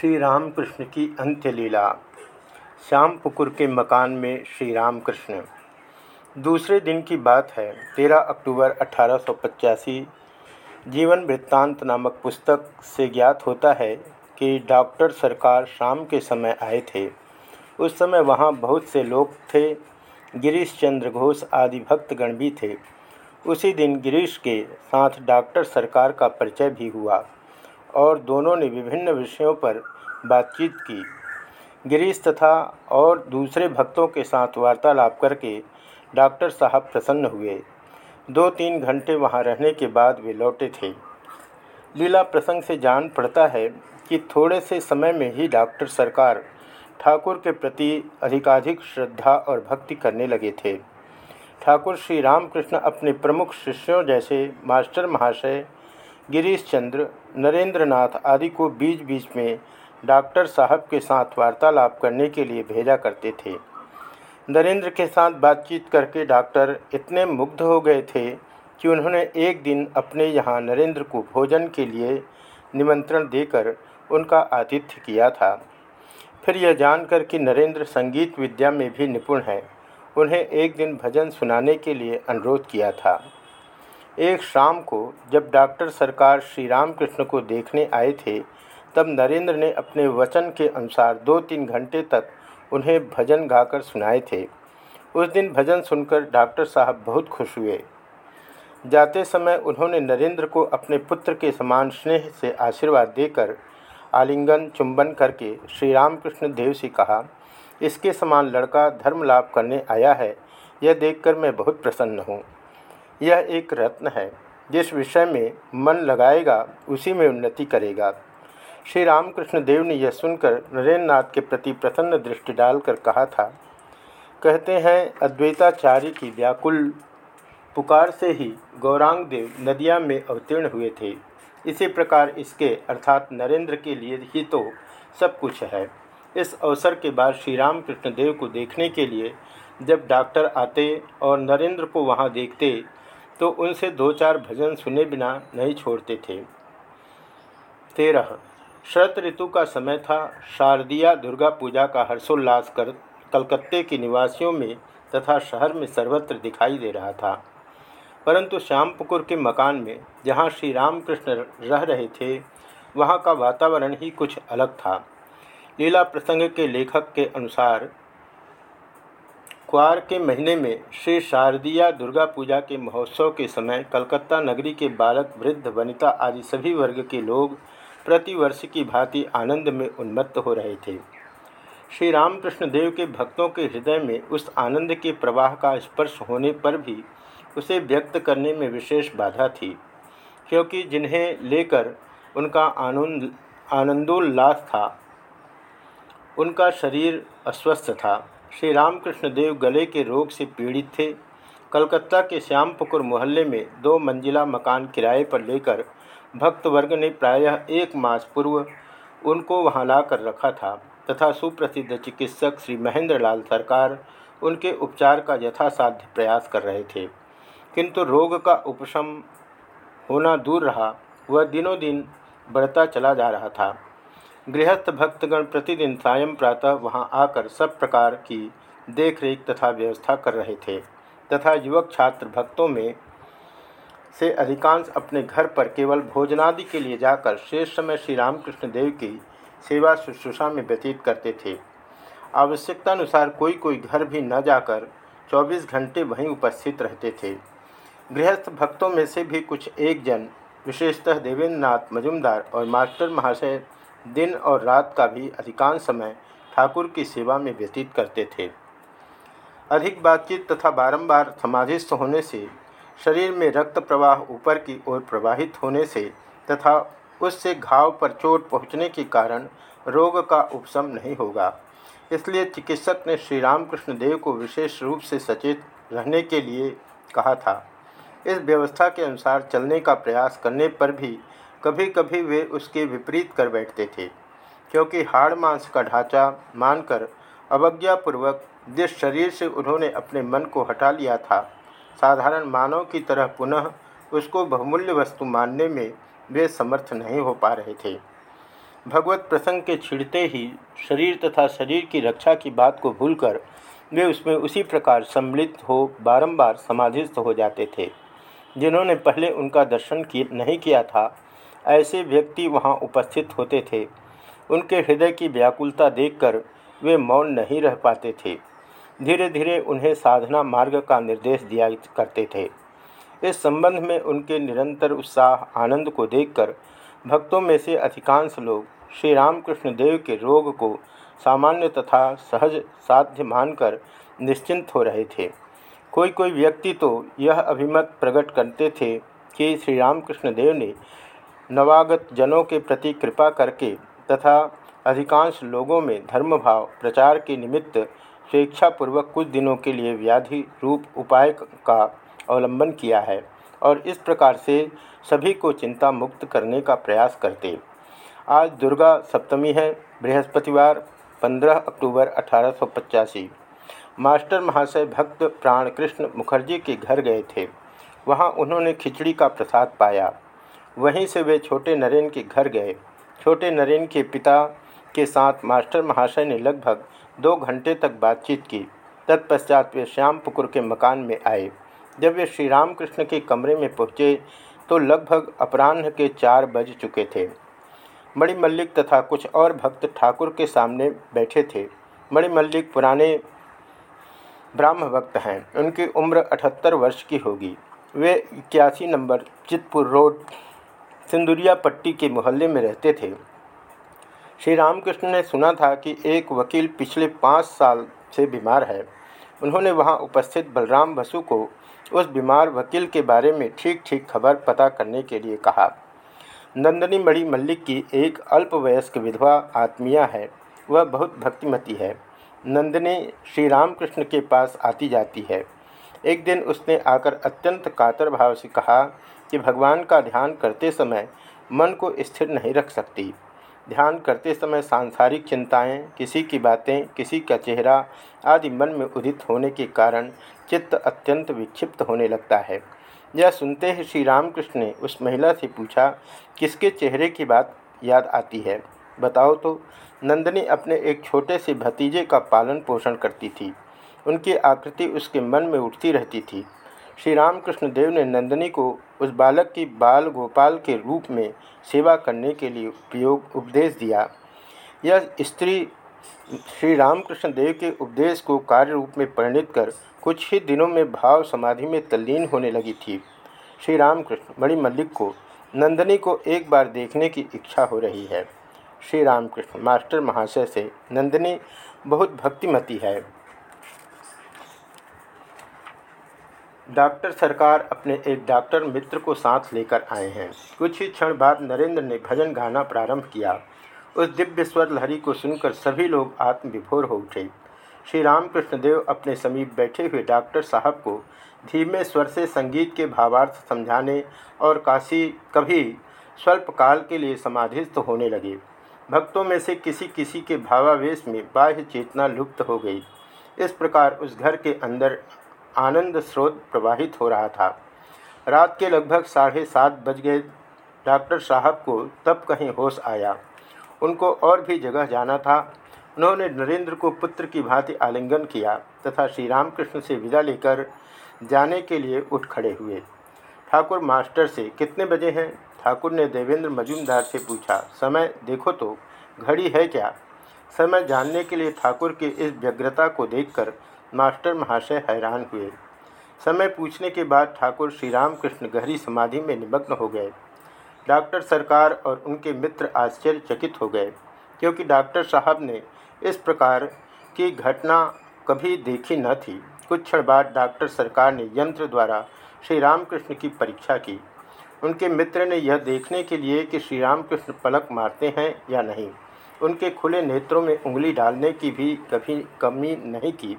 श्री रामकृष्ण की अंत्यलीला, श्याम पुकुर के मकान में श्री रामकृष्ण दूसरे दिन की बात है, तेरह अक्टूबर अठारह सौ पचासी, जीवन वृत्तांत नामक पुस्तक से ज्ञात होता है कि डॉक्टर सरकार शाम के समय आए थे। उस समय वहाँ बहुत से लोग थे गिरीश चंद्र घोष आदि भक्तगण भी थे। उसी दिन गिरीश के साथ डॉक्टर सरकार का परिचय भी हुआ। और दोनों ने विभिन्न विषयों पर बातचीत की। गिरीश तथा और दूसरे भक्तों के साथ वार्तालाप करके डॉक्टर साहब प्रसन्न हुए। दो तीन घंटे वहाँ रहने के बाद वे लौटे थे। लीला प्रसंग से जान पड़ता है कि थोड़े से समय में ही डॉक्टर सरकार ठाकुर के प्रति अधिकाधिक श्रद्धा और भक्ति करने लगे थे। ठाकुर श्री रामकृष्ण अपने प्रमुख शिष्यों जैसे मास्टर महाशय गिरीश चंद्र नरेंद्र नाथ आदि को बीच बीच में डॉक्टर साहब के साथ वार्तालाप करने के लिए भेजा करते थे। नरेंद्र के साथ बातचीत करके डॉक्टर इतने मुग्ध हो गए थे कि उन्होंने एक दिन अपने यहाँ नरेंद्र को भोजन के लिए निमंत्रण देकर उनका आतिथ्य किया था। फिर यह जानकर कि नरेंद्र संगीत विद्या में भी निपुण हैं, उन्हें एक दिन भजन सुनाने के लिए अनुरोध किया था। एक शाम को जब डॉक्टर सरकार श्री रामकृष्ण को देखने आए थे, तब नरेंद्र ने अपने वचन के अनुसार दो तीन घंटे तक उन्हें भजन गाकर सुनाए थे। उस दिन भजन सुनकर डॉक्टर साहब बहुत खुश हुए। जाते समय उन्होंने नरेंद्र को अपने पुत्र के समान स्नेह से आशीर्वाद देकर आलिंगन चुंबन करके श्री रामकृष्ण देव से कहा, इसके समान लड़का धर्म लाभ करने आया है, यह देखकर मैं बहुत प्रसन्न हूँ। यह एक रत्न है, जिस विषय में मन लगाएगा, उसी में उन्नति करेगा। श्री रामकृष्ण देव ने यह सुनकर नरेंद्र नाथ के प्रति प्रसन्न दृष्टि डालकर कहा था, कहते हैं, अद्वैताचार्य की व्याकुल पुकार से ही गौरांग देव नदिया में अवतीर्ण हुए थे। इसी प्रकार इसके, अर्थात नरेंद्र के लिए ही तो सब कुछ है। इस अवसर के बाद श्री रामकृष्ण देव को देखने के लिए जब डॉक्टर आते और नरेंद्र को वहाँ देखते तो उनसे दो चार भजन सुने बिना नहीं छोड़ते थे। तेरह। शरत ऋतु का समय था। शारदीय दुर्गा पूजा का हर्षोल्लास कर कलकत्ते के निवासियों में तथा शहर में सर्वत्र दिखाई दे रहा था। परंतु श्यामपुकुर के मकान में जहाँ श्री रामकृष्ण रह रहे थे, वहाँ का वातावरण ही कुछ अलग था। लीला प्रसंग के लेखक के अनुसार क्वार के महीने में श्री शारदीय दुर्गा पूजा के महोत्सव के समय कलकत्ता नगरी के बालक वृद्ध वनिता आदि सभी वर्ग के लोग प्रतिवर्ष की भांति आनंद में उन्मत्त हो रहे थे। श्री रामकृष्ण देव के भक्तों के हृदय में उस आनंद के प्रवाह का स्पर्श होने पर भी उसे व्यक्त करने में विशेष बाधा थी, क्योंकि जिन्हें लेकर उनका आनंद, आनंदोल्लास था, उनका शरीर अस्वस्थ था। श्री रामकृष्ण देव गले के रोग से पीड़ित थे। कलकत्ता के श्यामपुकुर मोहल्ले में दो मंजिला मकान किराए पर लेकर भक्तवर्ग ने प्रायः एक मास पूर्व उनको वहाँ ला कर रखा था तथा सुप्रसिद्ध चिकित्सक श्री महेंद्र लाल सरकार उनके उपचार का यथासाध्य प्रयास कर रहे थे। किंतु रोग का उपशम होना दूर रहा, वह दिनों दिन बढ़ता चला जा रहा था। गृहस्थ भक्तगण प्रतिदिन सायं प्रातः वहाँ आकर सब प्रकार की देखरेख तथा व्यवस्था कर रहे थे तथा युवक छात्र भक्तों में से अधिकांश अपने घर पर केवल भोजनादि के लिए जाकर शेष समय श्री रामकृष्ण देव की सेवा शुश्रूषा में व्यतीत करते थे। आवश्यकतानुसार कोई कोई घर भी न जाकर 24 घंटे वहीं उपस्थित रहते थे। गृहस्थ भक्तों में से भी कुछ एक जन, विशेषतः देवेंद्र नाथ मजुमदार और मास्टर महाशय दिन और रात का भी अधिकांश समय ठाकुर की सेवा में व्यतीत करते थे। अधिक बातचीत तथा बारंबार समाधिस्थ होने से, शरीर में रक्त प्रवाह ऊपर की ओर प्रवाहित होने से तथा उससे घाव पर चोट पहुँचने के कारण रोग का उपशम नहीं होगा। इसलिए चिकित्सक ने श्री रामकृष्ण देव को विशेष रूप से सचेत रहने के लिए कहा था। इस व्यवस्था के अनुसार चलने का प्रयास करने पर भी कभी कभी वे उसके विपरीत कर बैठते थे, क्योंकि हाड़ मांस का ढांचा मानकर अवज्ञापूर्वक जिस शरीर से उन्होंने अपने मन को हटा लिया था, साधारण मानव की तरह पुनः उसको बहुमूल्य वस्तु मानने में वे समर्थ नहीं हो पा रहे थे। भगवत प्रसंग के छिड़ते ही शरीर तथा शरीर की रक्षा की बात को भूलकर वे उसमें उसी प्रकार सम्मिलित हो बारंबार समाधिस्थ हो जाते थे, जिन्होंने पहले उनका दर्शन की, नहीं किया था। ऐसे व्यक्ति वहाँ उपस्थित होते थे। उनके हृदय की व्याकुलता देखकर वे मौन नहीं रह पाते थे। धीरे धीरे उन्हें साधना मार्ग का निर्देश दिया करते थे। इस संबंध में उनके निरंतर उत्साह, आनंद को देखकर भक्तों में से अधिकांश लोग श्री रामकृष्ण देव के रोग को सामान्य तथा सहज साध्य मानकर निश्चिंत हो रहे थे। कोई कोई व्यक्ति तो यह अभिमत प्रकट करते थे कि श्री रामकृष्ण देव ने नवागत जनों के प्रति कृपा करके तथा अधिकांश लोगों में धर्मभाव प्रचार के निमित्त स्वेच्छापूर्वक कुछ दिनों के लिए व्याधि रूप उपाय का अवलंबन किया है और इस प्रकार से सभी को चिंता मुक्त करने का प्रयास करते। आज दुर्गा सप्तमी है, बृहस्पतिवार 15 अक्टूबर अठारह सौ पचासी। मास्टर महाशय भक्त प्राण कृष्ण मुखर्जी के घर गए थे। वहाँ उन्होंने खिचड़ी का प्रसाद पाया। वहीं से वे छोटे नरेन के घर गए। छोटे नरेन के पिता के साथ मास्टर महाशय ने लगभग दो घंटे तक बातचीत की। तत्पश्चात वे श्याम पुकुर के मकान में आए। जब वे श्री रामकृष्ण के कमरे में पहुँचे तो लगभग अपराह्न के चार बज चुके थे। मणिमल्लिक तथा कुछ और भक्त ठाकुर के सामने बैठे थे। मणिमल्लिक पुराने ब्राह्म भक्त हैं। उनकी उम्र अठहत्तर वर्ष की होगी। वे इक्यासी नंबर चितपुर रोड सिंदुरिया पट्टी के मोहल्ले में रहते थे। श्री रामकृष्ण ने सुना था कि एक वकील पिछले पाँच साल से बीमार है। उन्होंने वहाँ उपस्थित बलराम बसु को उस बीमार वकील के बारे में ठीक ठीक खबर पता करने के लिए कहा। नंदनी मणि मल्लिक की एक अल्पवयस्क विधवा आत्मीया है। वह बहुत भक्तिमती है। नंदनी श्री रामकृष्ण के पास आती जाती है। एक दिन उसने आकर अत्यंत कातर भाव से कहा कि भगवान का ध्यान करते समय मन को स्थिर नहीं रख सकती। ध्यान करते समय सांसारिक चिंताएँ, किसी की बातें किसी का चेहरा आदि मन में उदित होने के कारण चित्त अत्यंत विक्षिप्त होने लगता है। यह सुनते ही श्री रामकृष्ण ने उस महिला से पूछा किसके चेहरे की बात याद आती है? बताओ तो। नंदनी अपने एक छोटे से भतीजे का पालन पोषण करती थी। उनकी आकृति उसके मन में उठती रहती थी। श्री रामकृष्ण देव ने नंदिनी को उस बालक की बाल गोपाल के रूप में सेवा करने के लिए उपयोग, उपदेश दिया। यह स्त्री श्री रामकृष्ण देव के उपदेश को कार्य रूप में परिणित कर कुछ ही दिनों में भाव समाधि में तल्लीन होने लगी थी। श्री रामकृष्ण मणि मल्लिक को नंदनी को एक बार देखने की इच्छा हो रही है। श्री रामकृष्ण मास्टर महाशय से, नंदनी, बहुत भक्तिमती है। डॉक्टर सरकार अपने एक डॉक्टर मित्र को साथ लेकर आए हैं। कुछ ही क्षण बाद नरेंद्र ने भजन गाना प्रारंभ किया। उस दिव्य स्वर लहरी को सुनकर सभी लोग आत्मविभोर हो उठे। श्री रामकृष्ण देव अपने समीप बैठे हुए डॉक्टर साहब को धीमे स्वर से संगीत के भावार्थ समझाने और काशी कभी स्वल्प काल के लिए समाधिस्थ होने लगे। भक्तों में से किसी किसी के भावावेश में बाह्य चेतना लुप्त हो गई। इस प्रकार उस घर के अंदर आनंद स्रोत प्रवाहित हो रहा था। रात के लगभग साढ़े सात बज गए। डॉक्टर साहब को तब कहीं होश आया। उनको और भी जगह जाना था। उन्होंने नरेंद्र को पुत्र की भांति आलिंगन किया तथा श्री रामकृष्ण से विदा लेकर जाने के लिए उठ खड़े हुए। ठाकुर मास्टर से, कितने बजे हैं? ठाकुर ने देवेंद्र मजूमदार से पूछा, समय देखो तो घड़ी है क्या? समय जानने के लिए ठाकुर की इस व्यग्रता को देखकर मास्टर महाशय हैरान हुए। समय पूछने के बाद ठाकुर श्री रामकृष्ण गहरी समाधि में निमग्न हो गए। डॉक्टर सरकार और उनके मित्र आश्चर्यचकित हो गए, क्योंकि डॉक्टर साहब ने इस प्रकार की घटना कभी देखी न थी। कुछ क्षण बाद डॉक्टर सरकार ने यंत्र द्वारा श्री रामकृष्ण की परीक्षा की। उनके मित्र ने यह देखने के लिए कि श्री रामकृष्ण पलक मारते हैं या नहीं। उनके खुले नेत्रों में उंगली डालने की भी कभी कमी नहीं की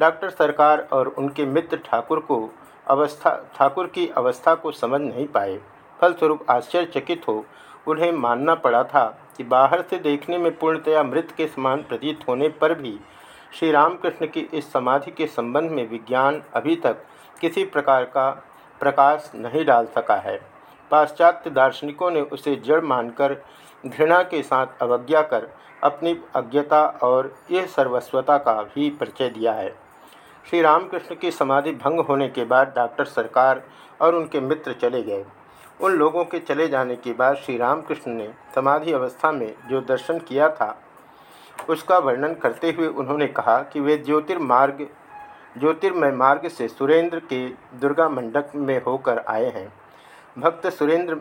डॉक्टर सरकार और उनके मित्र ठाकुर को अवस्था, ठाकुर की अवस्था को समझ नहीं पाए। फलस्वरूप आश्चर्यचकित हो, उन्हें मानना पड़ा था कि बाहर से देखने में पूर्णतया मृत के समान प्रतीत होने पर भी श्री रामकृष्ण की इस समाधि के संबंध में विज्ञान अभी तक किसी प्रकार का प्रकाश नहीं डाल सका है। पाश्चात्य दार्शनिकों ने उसे जड़ मानकर घृणा के साथ अवज्ञा कर अपनी अज्ञता और यह सर्वस्वता का भी परिचय दिया है। श्री रामकृष्ण की समाधि भंग होने के बाद डॉक्टर सरकार और उनके मित्र चले गए। उन लोगों के चले जाने के बाद श्री रामकृष्ण ने समाधि अवस्था में जो दर्शन किया था, उसका वर्णन करते हुए उन्होंने कहा कि वे ज्योतिर्मार्ग, ज्योतिर्मय मार्ग से सुरेंद्र के दुर्गा मंडप में होकर आए हैं। भक्त सुरेंद्र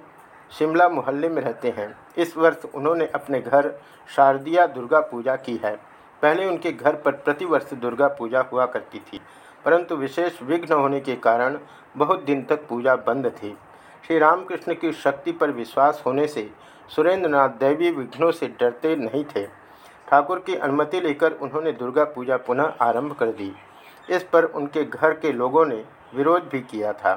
शिमला मोहल्ले में रहते हैं। इस वर्ष उन्होंने अपने घर शारदिया दुर्गा पूजा की है। पहले उनके घर पर प्रतिवर्ष दुर्गा पूजा हुआ करती थी, परंतु विशेष विघ्न होने के कारण बहुत दिन तक पूजा बंद थी। श्री रामकृष्ण की शक्ति पर विश्वास होने से सुरेंद्रनाथ दैवी विघ्नों से डरते नहीं थे। ठाकुर की अनुमति लेकर उन्होंने दुर्गा पूजा पुनः आरंभ कर दी। इस पर उनके घर के लोगों ने विरोध भी किया था।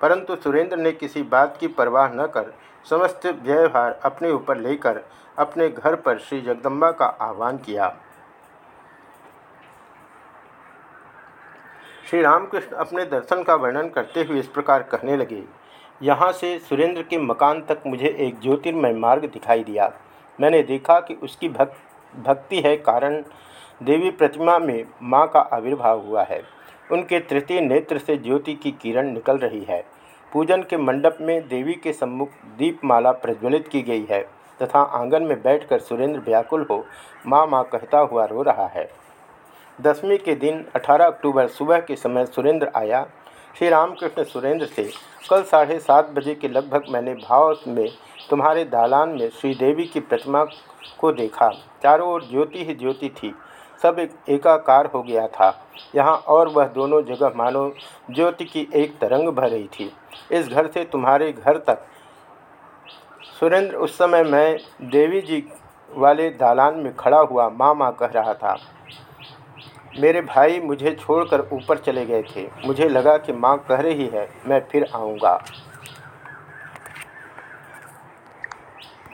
परंतु सुरेंद्र ने किसी बात की परवाह न कर समस्त व्यवहार अपने ऊपर लेकर अपने घर पर श्री जगदम्बा का आह्वान किया। श्री रामकृष्ण अपने दर्शन का वर्णन करते हुए इस प्रकार कहने लगे, यहाँ से सुरेंद्र के मकान तक मुझे एक ज्योतिर्मय मार्ग दिखाई दिया। मैंने देखा कि उसकी भक, भक्ति है कारण देवी प्रतिमा में माँ का आविर्भाव हुआ है। उनके तृतीय नेत्र से ज्योति की किरण निकल रही है। पूजन के मंडप में देवी के सम्मुख दीपमाला प्रज्वलित की गई है तथा आँगन में बैठकर सुरेंद्र व्याकुल हो माँ माँ कहता हुआ रो रहा है। दसवीं के दिन 18 अक्टूबर सुबह के समय सुरेंद्र आया। श्री रामकृष्ण सुरेंद्र से, कल साढ़े सात बजे के लगभग मैंने भाव में तुम्हारे दालान में श्रीदेवी की प्रतिमा को देखा। चारों ओर ज्योति ही ज्योति थी, सब एक, एकाकार हो गया था। यहाँ और वह दोनों जगह मानो ज्योति की एक तरंग भर रही थी। इस घर से तुम्हारे घर तक। सुरेंद्र उस समय मैं देवी जी वाले दालान में खड़ा हुआ माँ माँ कह रहा था मेरे भाई मुझे छोड़कर ऊपर चले गए थे। मुझे लगा कि माँ कह रही है, मैं फिर आऊँगा।